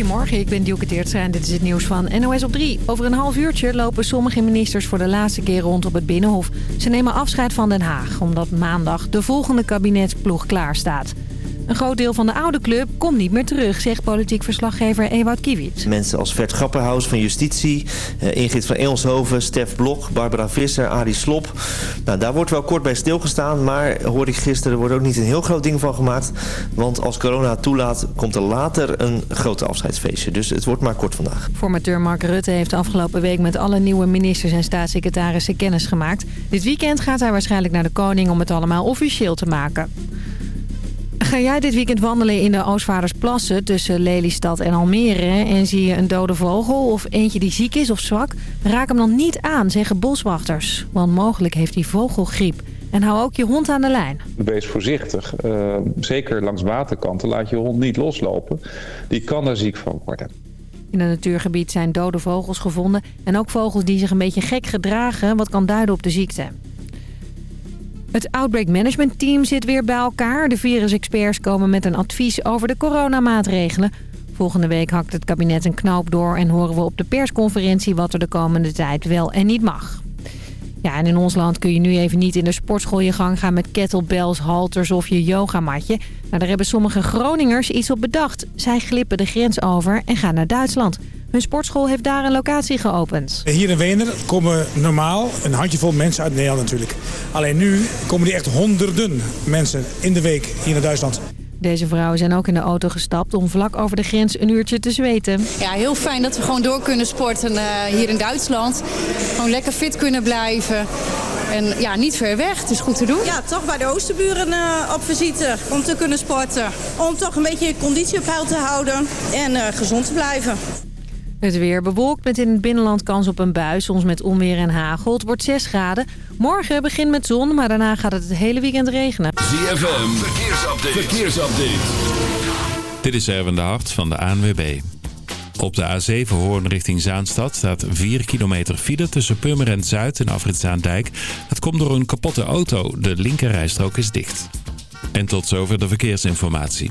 Goedemorgen, ik ben Dielke Teertstra en dit is het nieuws van NOS op 3. Over een half uurtje lopen sommige ministers voor de laatste keer rond op het Binnenhof. Ze nemen afscheid van Den Haag, omdat maandag de volgende kabinetsploeg klaar staat. Een groot deel van de oude club komt niet meer terug, zegt politiek verslaggever Ewout Kiewit. Mensen als Vert Grapperhaus van Justitie, eh, Ingrid van Eelshoven, Stef Blok, Barbara Visser, Arie Slop. Nou, daar wordt wel kort bij stilgestaan, maar hoorde ik gisteren, er wordt ook niet een heel groot ding van gemaakt. Want als corona toelaat, komt er later een grote afscheidsfeestje. Dus het wordt maar kort vandaag. Formateur Mark Rutte heeft afgelopen week met alle nieuwe ministers en staatssecretarissen kennis gemaakt. Dit weekend gaat hij waarschijnlijk naar de koning om het allemaal officieel te maken. Ga jij dit weekend wandelen in de Oostvaardersplassen tussen Lelystad en Almere... en zie je een dode vogel of eentje die ziek is of zwak? Raak hem dan niet aan, zeggen boswachters. Want mogelijk heeft hij vogelgriep. En hou ook je hond aan de lijn. Wees voorzichtig. Uh, zeker langs waterkanten laat je hond niet loslopen. Die kan er ziek van worden. In een natuurgebied zijn dode vogels gevonden... en ook vogels die zich een beetje gek gedragen... wat kan duiden op de ziekte. Het Outbreak Management Team zit weer bij elkaar. De virusexperts komen met een advies over de coronamaatregelen. Volgende week hakt het kabinet een knoop door... en horen we op de persconferentie wat er de komende tijd wel en niet mag. Ja, en in ons land kun je nu even niet in de sportschool je gang gaan... met kettlebells, halters of je yogamatje. Maar daar hebben sommige Groningers iets op bedacht. Zij glippen de grens over en gaan naar Duitsland... Hun sportschool heeft daar een locatie geopend. Hier in Wener komen normaal een handjevol mensen uit Nederland natuurlijk. Alleen nu komen die echt honderden mensen in de week hier naar Duitsland. Deze vrouwen zijn ook in de auto gestapt om vlak over de grens een uurtje te zweten. Ja, heel fijn dat we gewoon door kunnen sporten uh, hier in Duitsland. Gewoon lekker fit kunnen blijven. En ja, niet ver weg. Het is goed te doen. Ja, toch bij de oosterburen uh, op visite om te kunnen sporten. Om toch een beetje conditie op peil te houden en uh, gezond te blijven. Het weer bewolkt met in het binnenland kans op een bui, soms met onweer en hagel. Het wordt 6 graden. Morgen begint met zon, maar daarna gaat het het hele weekend regenen. ZFM, verkeersupdate. verkeersupdate. Dit is Erwin de Hart van de ANWB. Op de A7 Hoorn richting Zaanstad staat 4 kilometer file tussen Purmerend Zuid en Afritzaandijk. Dat komt door een kapotte auto. De linkerrijstrook is dicht. En tot zover de verkeersinformatie.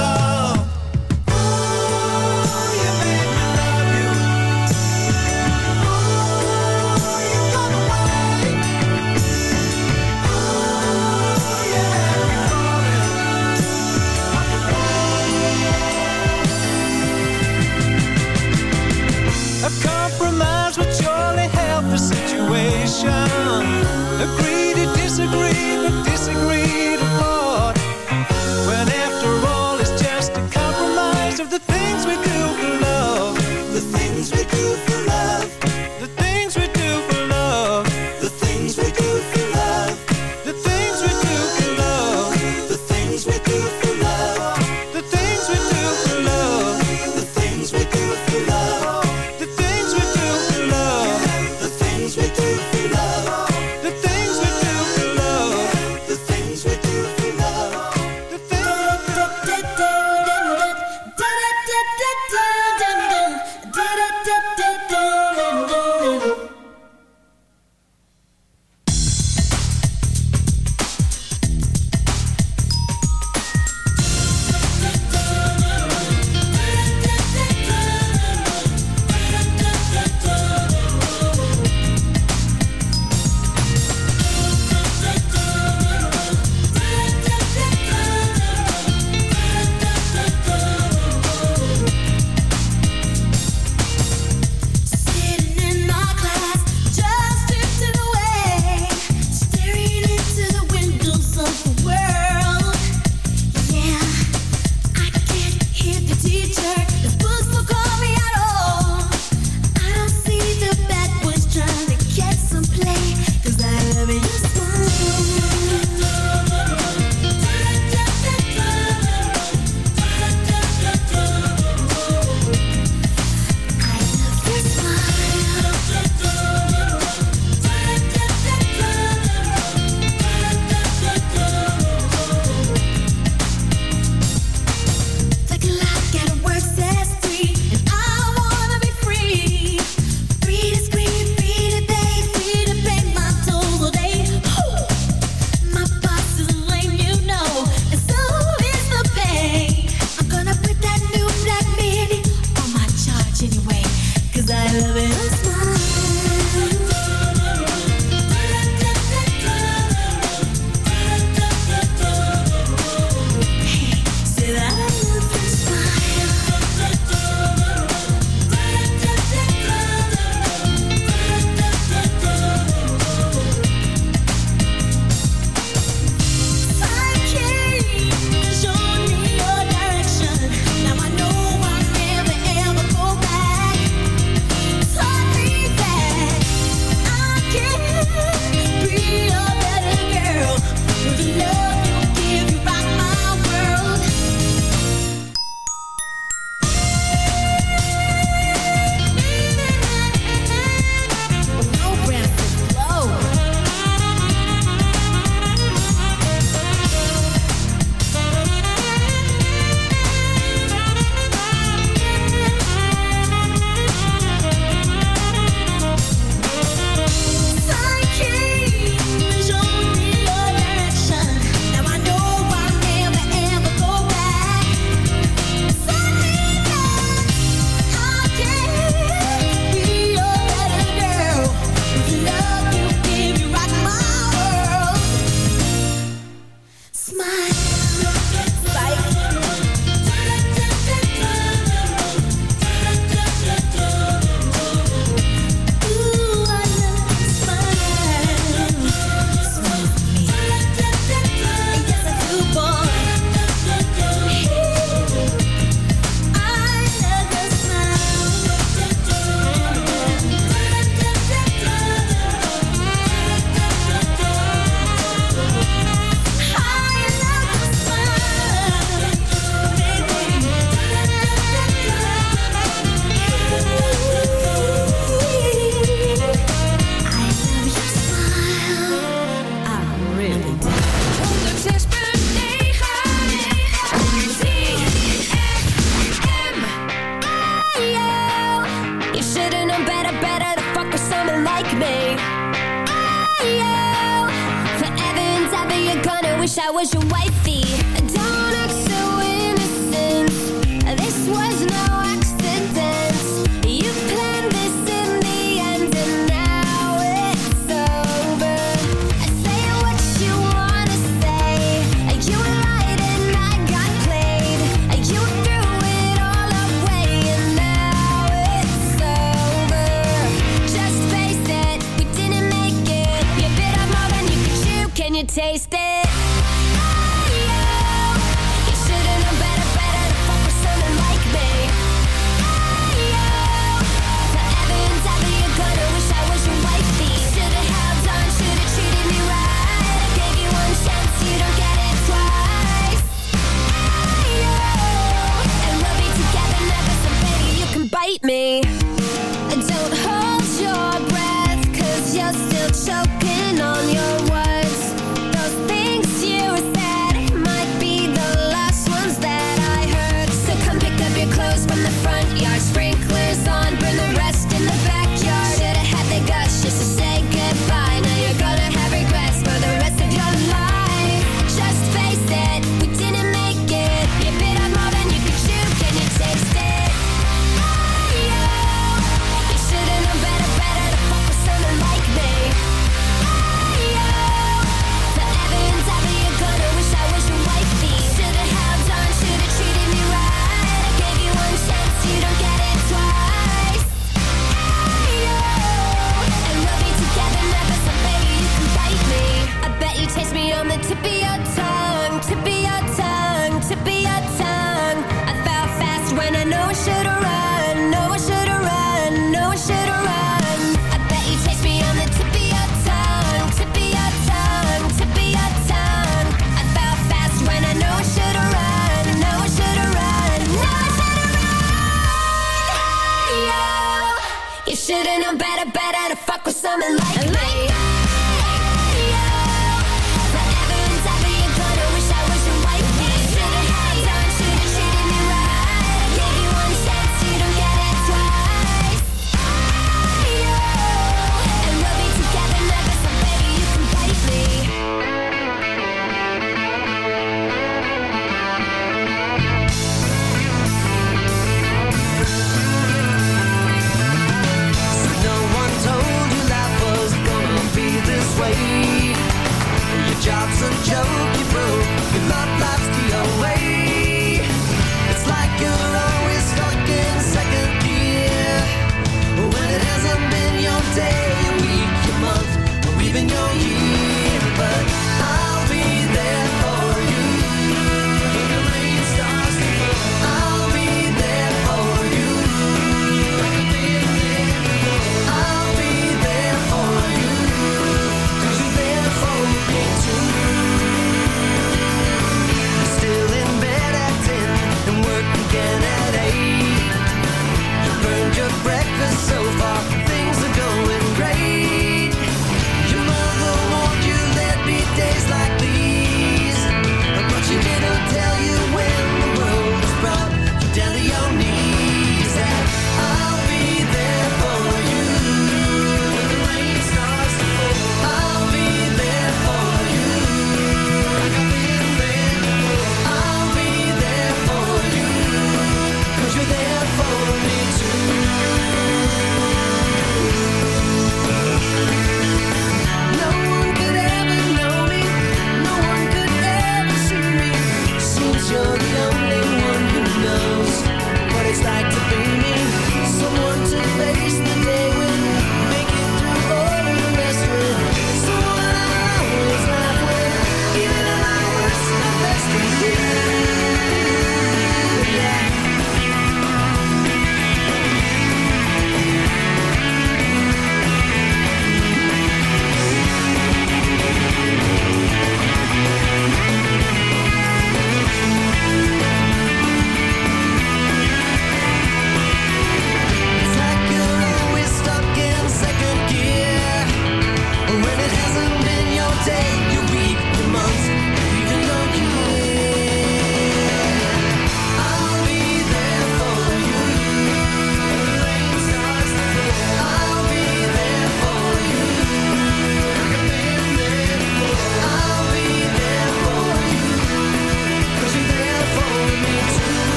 You're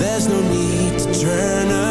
There's no need to turn around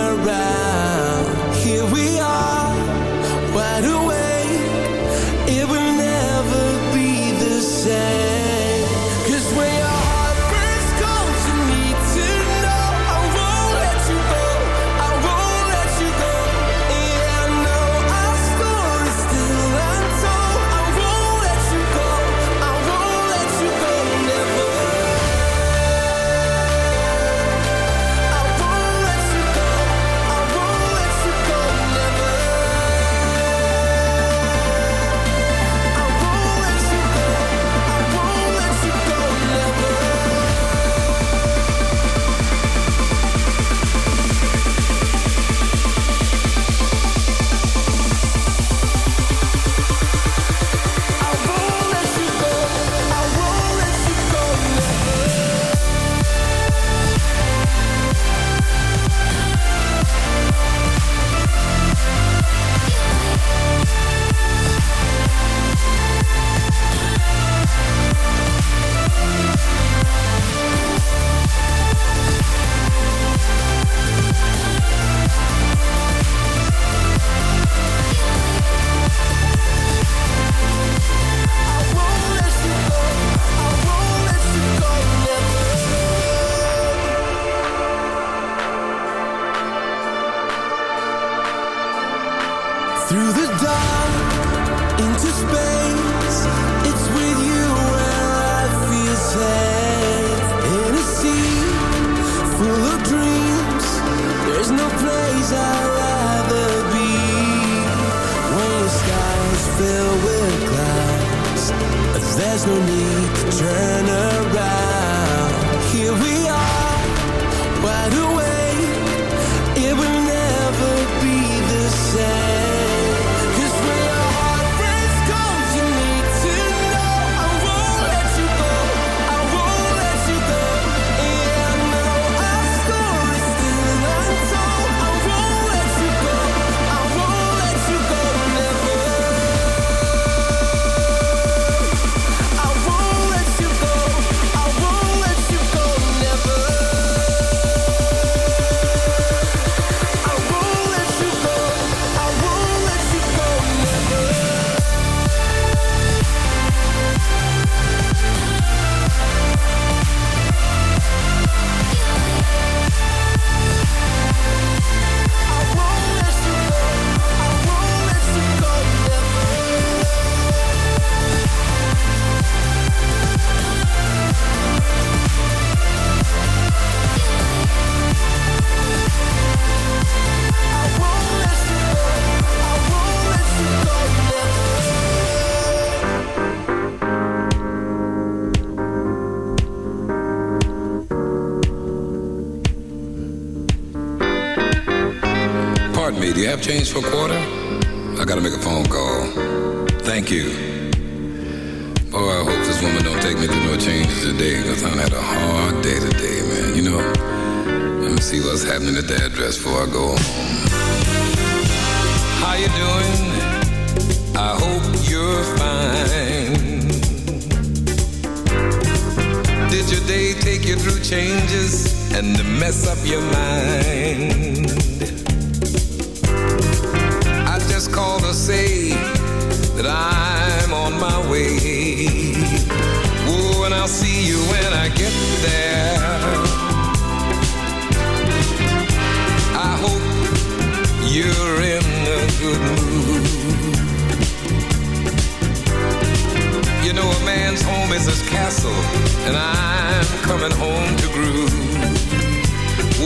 there's no need to turn around. mess up your mind. I just called to say that I'm on my way. Oh, and I'll see you when I get there. I hope you're in a good mood. You know, a man's home is his castle, and I'm coming home to groove.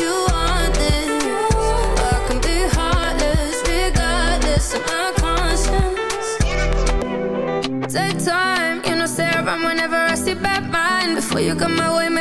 you want this, I can be heartless, regardless of my conscience. Take time, you know, say around whenever I see bad mind. Before you come my way,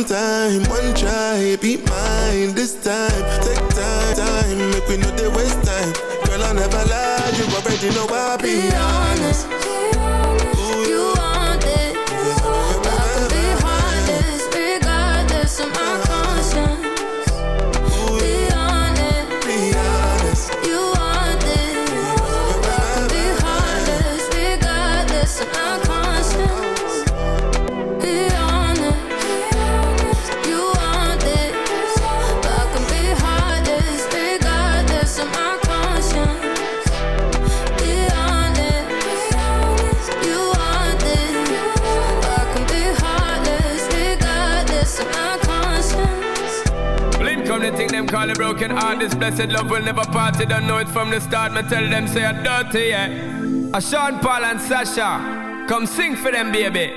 one time, one try Be mine this time. Take time, time Make we know they waste time. Girl I never lie You already know I'll be honest the call a broken heart. This blessed love will never part. They don't know it from the start. Me tell them say I'm dirty, yeah. A Sean Paul and Sasha, come sing for them, baby.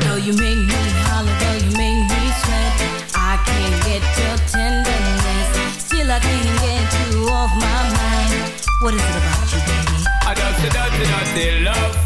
Though you make me holler, though you make me sweat, I can't get your tenderness. Still, I can't get you off my mind. What is it about you, baby? I dirty, dirty, dirty love.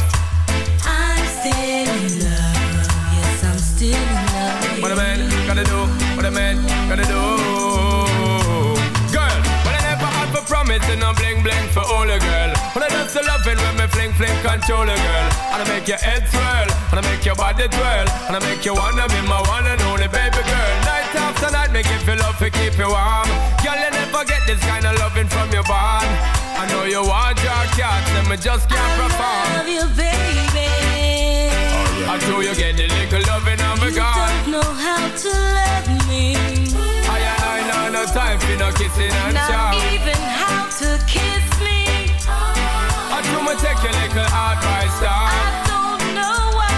A and I'm bling bling for all a girl. But I just a loving when me fling fling control a girl. And I make your head swirl, and I make your body twirl, and I make you wanna be my one and only baby girl. Night after night, make you feel love to keep you warm. Girl, you never get this kind of loving from your bond. I know you want your cat, and me just can't perform. I Love you, baby. I know you get the little loving on my You don't know how to love me no time for no kissing and Not even how to kiss me. I do my take your little advice, down. I don't know why.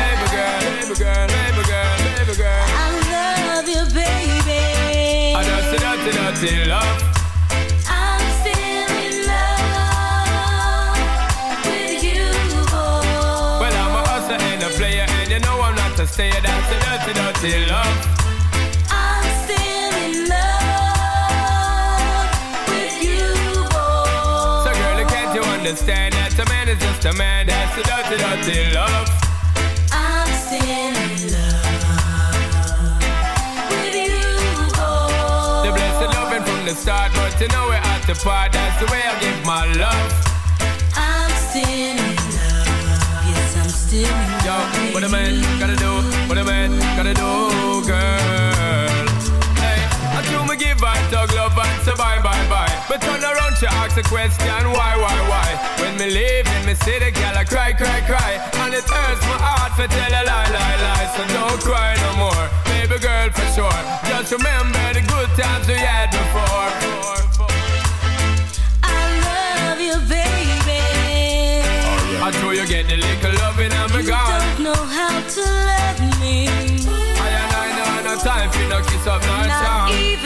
Baby girl, baby girl, baby girl, baby girl. I love you, baby. I dirty, dirty, dirty love. I'm still in love with you, boy. Well, I'm a hustler and a player, and you know I'm not to stay. That's a dirty, dirty love. Understand that a man is just a man? That's a dirty, dirty love. I'm still in love with you, boy. The blessed loving from the start, but you know we're at the part. That's the way I give my love. I'm still in love. Yes, I'm still in love. Yo, what a man gotta do, what a man gotta do, girl. Hey, I do me give her tug love and say bye, bye, bye. But turn around, she ask a question, why, why, why? When me leave in me see the girl, I cry, cry, cry. And it hurts my heart to tell a lie, lie, lie. So don't cry no more, baby girl, for sure. Just remember the good times we had before. I love you, baby. I know you get the little loving me You gone. don't know how to love me. I and I know no time for no kiss up, no Not charm. even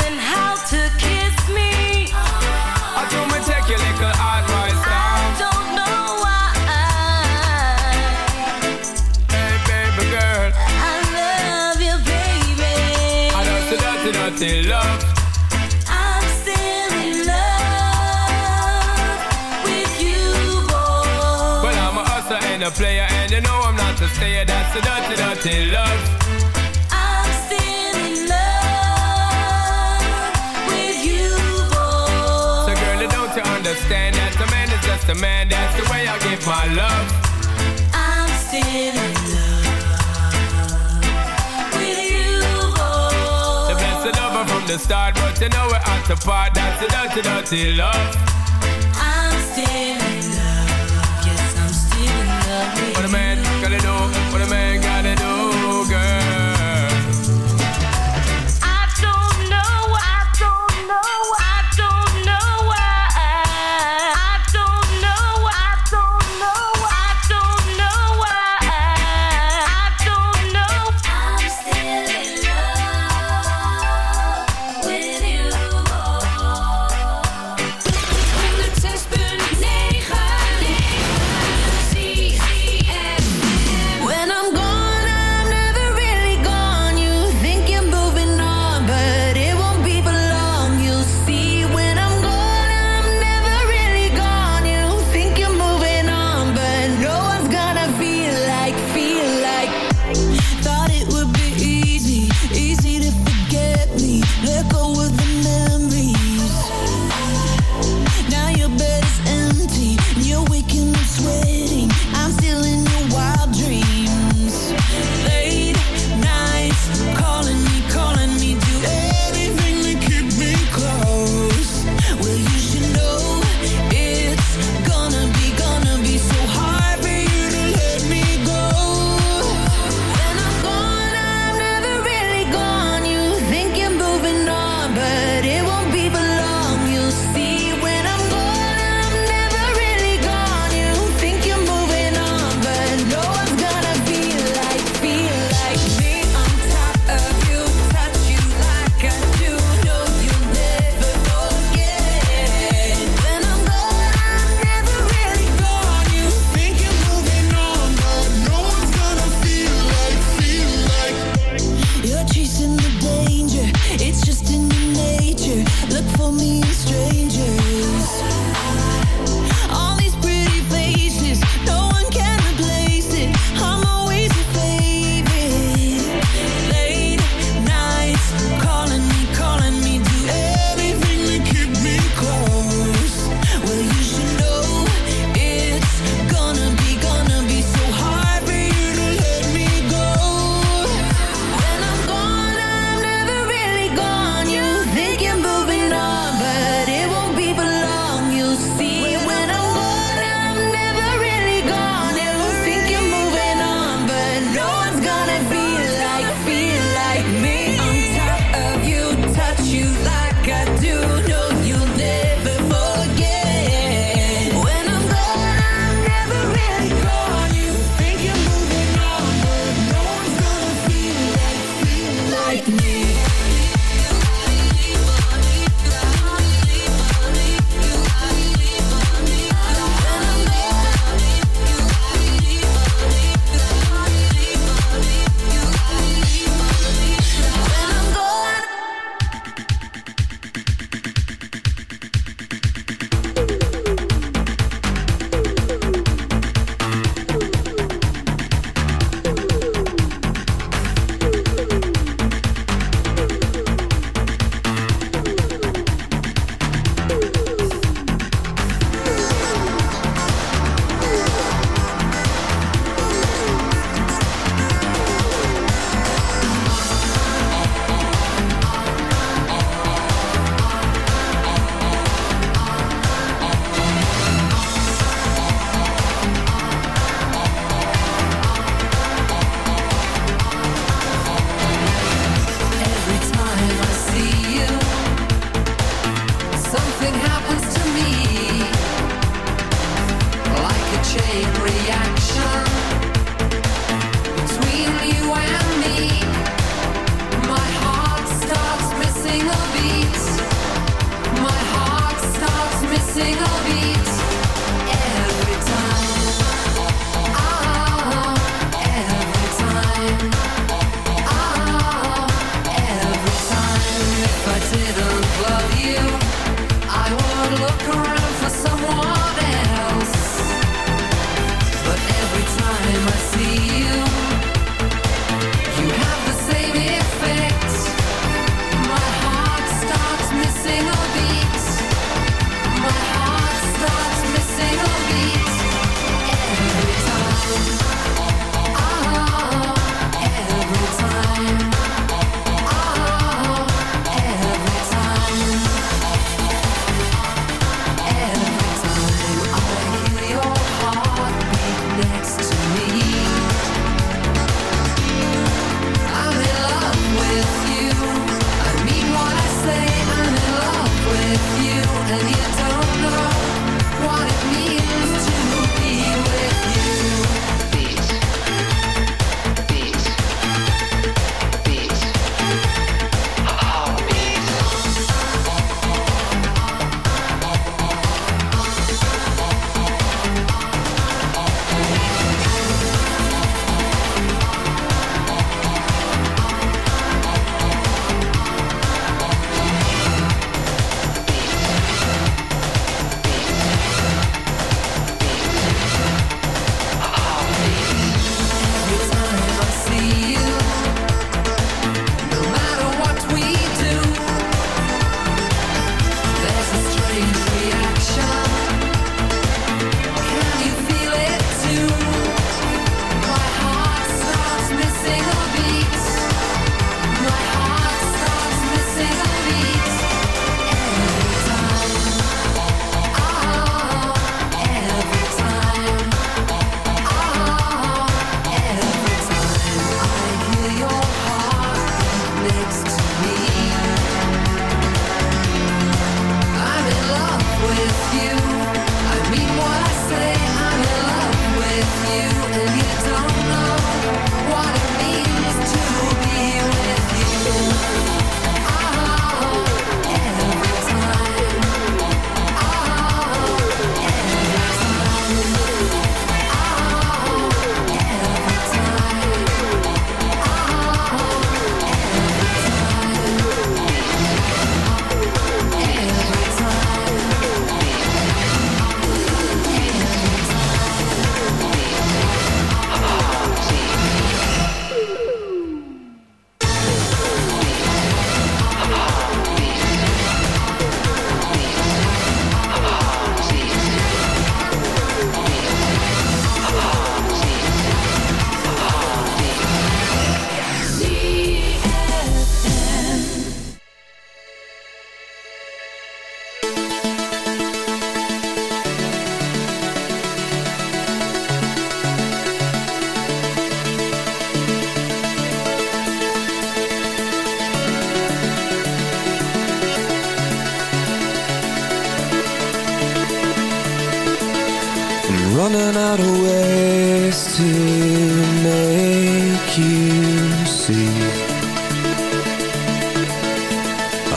A stayer. That's the dirty, dirty love. I'm still in love with you, boy. So, girl, don't you understand that a man is just a man? That's the way I give my love. I'm still in love with you, boy. The blessed lover from the start, but you know we're at the part. That's the dirty, dirty love. I'm still in love. Yes, I'm still in love with What single beat, my heart starts missing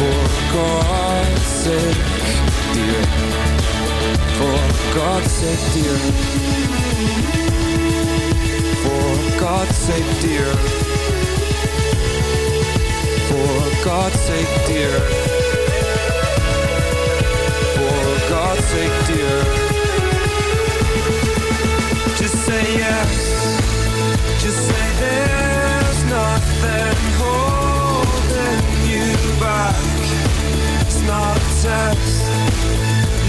For God's sake, dear. For God's sake, dear. For God's sake, dear. For God's sake, dear. For God's sake, dear. Just say yes not a test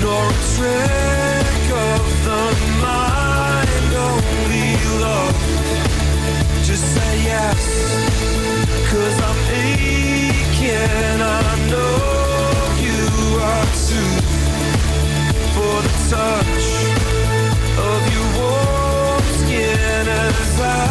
Nor a trick of the mind. Only love. Just say yes. Cause I'm aching. I know you are too. For the touch Of your warm skin As I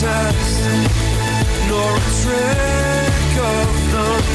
Test, nor a trick of the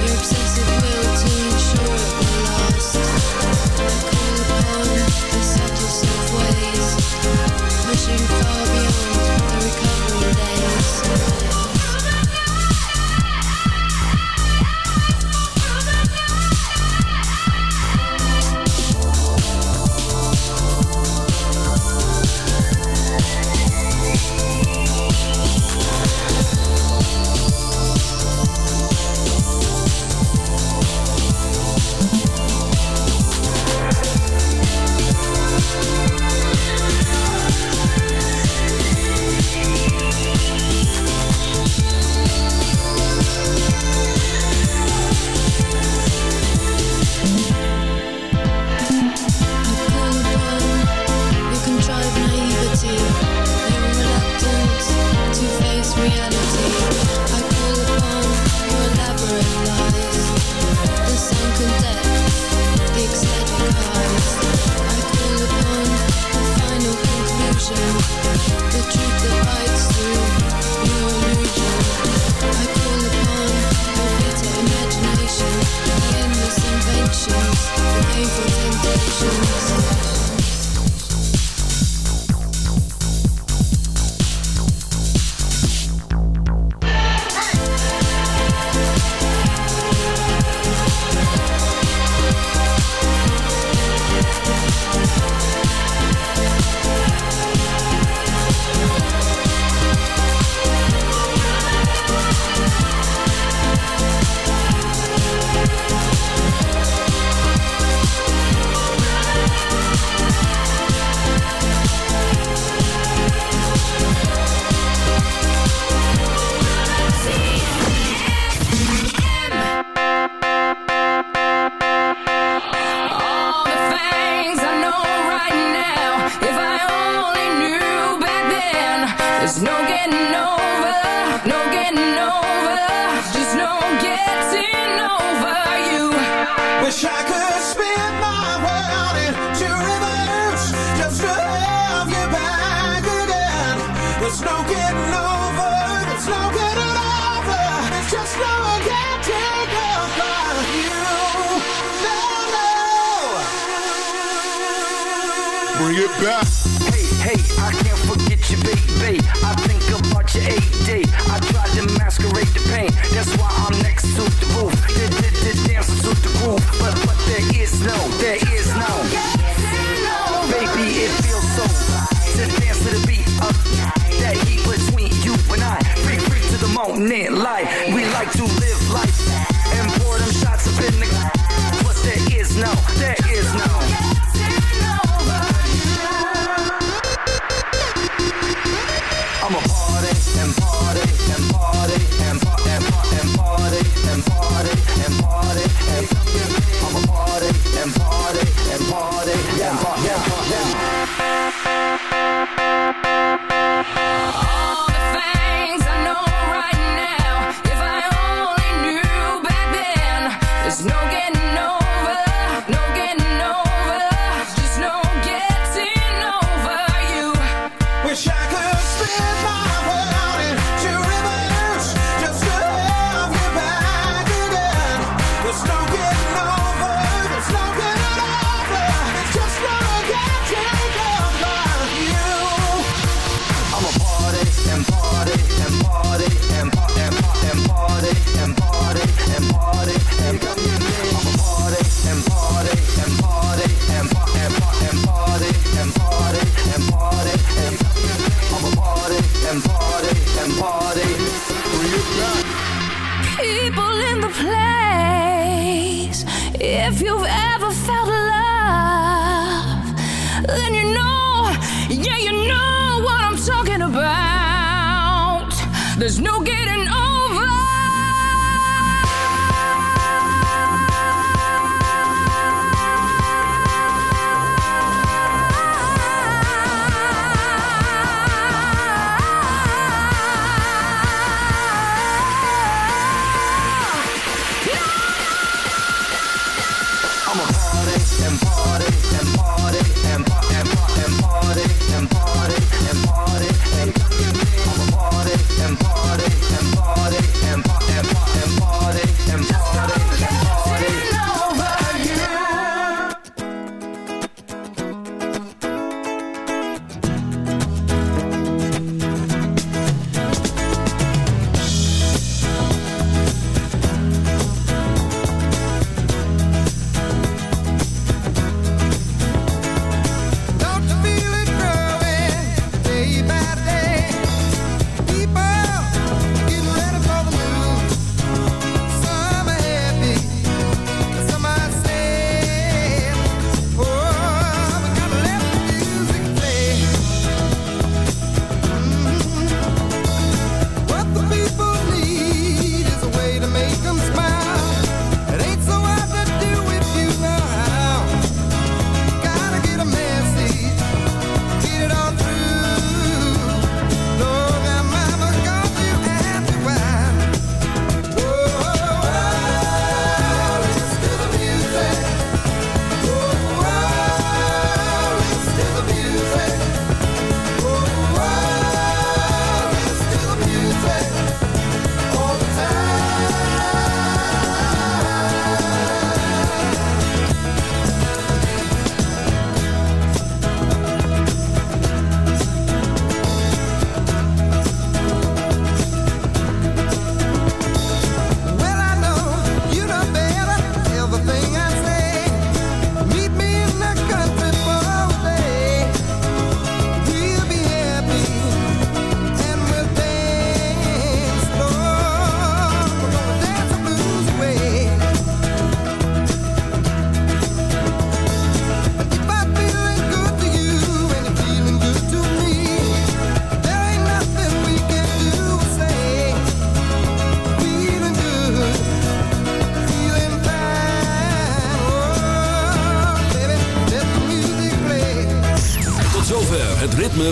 You're obsessive